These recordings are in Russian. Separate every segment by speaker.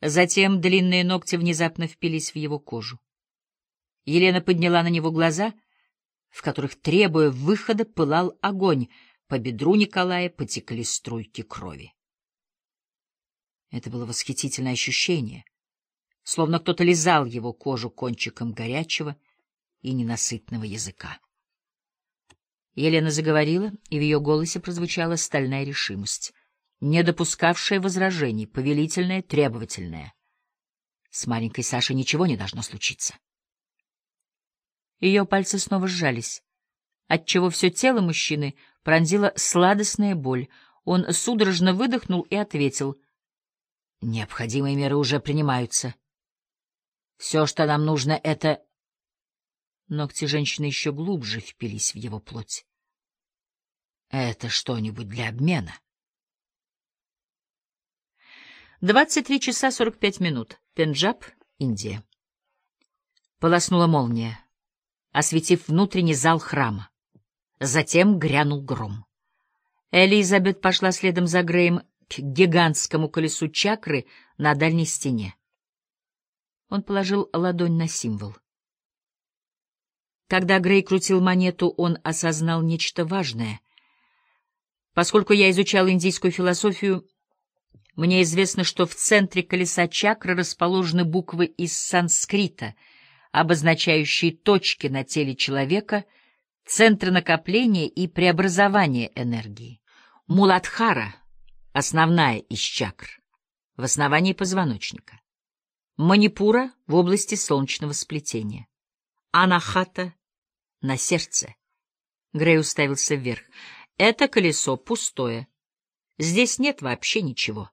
Speaker 1: Затем длинные ногти внезапно впились в его кожу. Елена подняла на него глаза, в которых, требуя выхода, пылал огонь. По бедру Николая потекли струйки крови. Это было восхитительное ощущение, словно кто-то лизал его кожу кончиком горячего и ненасытного языка. Елена заговорила, и в ее голосе прозвучала стальная решимость, не допускавшая возражений, повелительная, требовательная. С маленькой Сашей ничего не должно случиться. Ее пальцы снова сжались, отчего все тело мужчины пронзила сладостная боль. Он судорожно выдохнул и ответил. — Необходимые меры уже принимаются. Все, что нам нужно, — это... Ногти женщины еще глубже впились в его плоть. — Это что-нибудь для обмена? Двадцать три часа сорок пять минут. Пенджаб, Индия. Полоснула молния, осветив внутренний зал храма. Затем грянул гром. Элизабет пошла следом за Греем к гигантскому колесу чакры на дальней стене. Он положил ладонь на символ. Когда Грей крутил монету, он осознал нечто важное. Поскольку я изучал индийскую философию, мне известно, что в центре колеса чакры расположены буквы из санскрита, обозначающие точки на теле человека, центры накопления и преобразования энергии. Муладхара — основная из чакр, в основании позвоночника. Манипура — в области солнечного сплетения. Анахата — на сердце. Грей уставился вверх. Это колесо пустое. Здесь нет вообще ничего.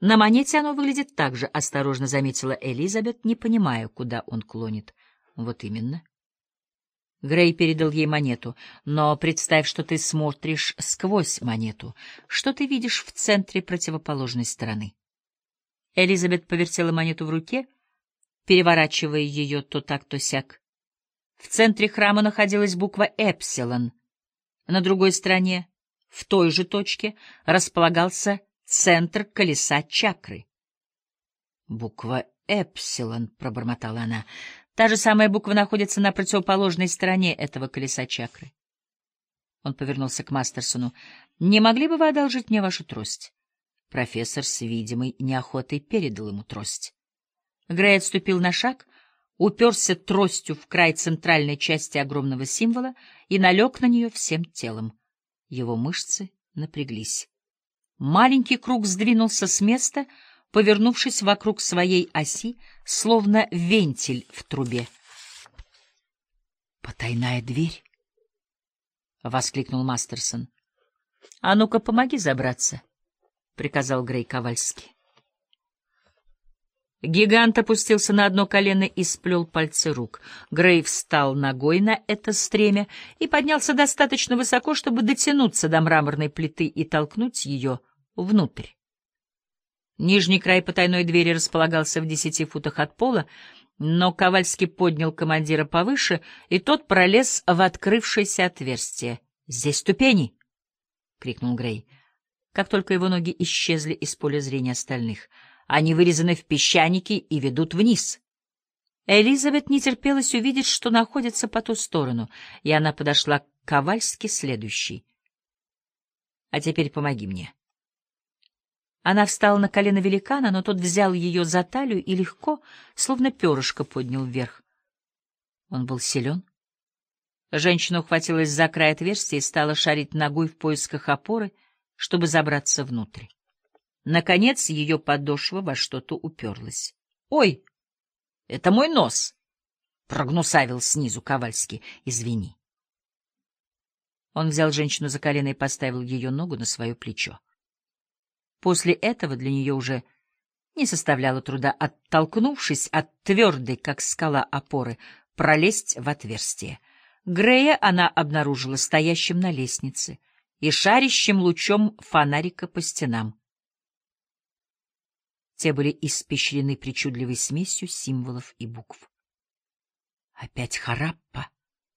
Speaker 1: На монете оно выглядит так же, — осторожно заметила Элизабет, не понимая, куда он клонит. Вот именно. Грей передал ей монету. Но представь, что ты смотришь сквозь монету. Что ты видишь в центре противоположной стороны? Элизабет повертела монету в руке, переворачивая ее то так, то сяк. В центре храма находилась буква «Эпсилон». На другой стороне, в той же точке, располагался центр колеса чакры. Буква «Эпсилон», — пробормотала она. Та же самая буква находится на противоположной стороне этого колеса чакры. Он повернулся к Мастерсону. «Не могли бы вы одолжить мне вашу трость?» Профессор с видимой неохотой передал ему трость. Грей отступил на шаг, уперся тростью в край центральной части огромного символа и налег на нее всем телом. Его мышцы напряглись. Маленький круг сдвинулся с места, повернувшись вокруг своей оси, словно вентиль в трубе. «Потайная дверь!» — воскликнул Мастерсон. «А ну-ка, помоги забраться!» — приказал Грей Ковальский. Гигант опустился на одно колено и сплел пальцы рук. Грей встал ногой на это стремя и поднялся достаточно высоко, чтобы дотянуться до мраморной плиты и толкнуть ее внутрь. Нижний край потайной двери располагался в десяти футах от пола, но Ковальский поднял командира повыше, и тот пролез в открывшееся отверстие. — Здесь ступени! — крикнул Грей, как только его ноги исчезли из поля зрения остальных. Они вырезаны в песчанике и ведут вниз. Элизабет не терпелась увидеть, что находится по ту сторону, и она подошла к Ковальски следующей. — А теперь помоги мне. Она встала на колено великана, но тот взял ее за талию и легко, словно перышко, поднял вверх. Он был силен. Женщина ухватилась за край отверстия и стала шарить ногой в поисках опоры, чтобы забраться внутрь. Наконец ее подошва во что-то уперлась. — Ой, это мой нос! — прогнусавил снизу Ковальский. — Извини. Он взял женщину за колено и поставил ее ногу на свое плечо. После этого для нее уже не составляло труда, оттолкнувшись от твердой, как скала опоры, пролезть в отверстие. Грея она обнаружила стоящим на лестнице и шарящим лучом фонарика по стенам. Те были испещрены причудливой смесью символов и букв. — Опять Хараппа!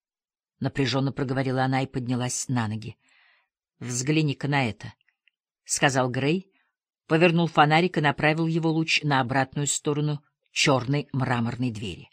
Speaker 1: — напряженно проговорила она и поднялась на ноги. — Взгляни-ка на это, — сказал Грей, повернул фонарик и направил его луч на обратную сторону черной мраморной двери.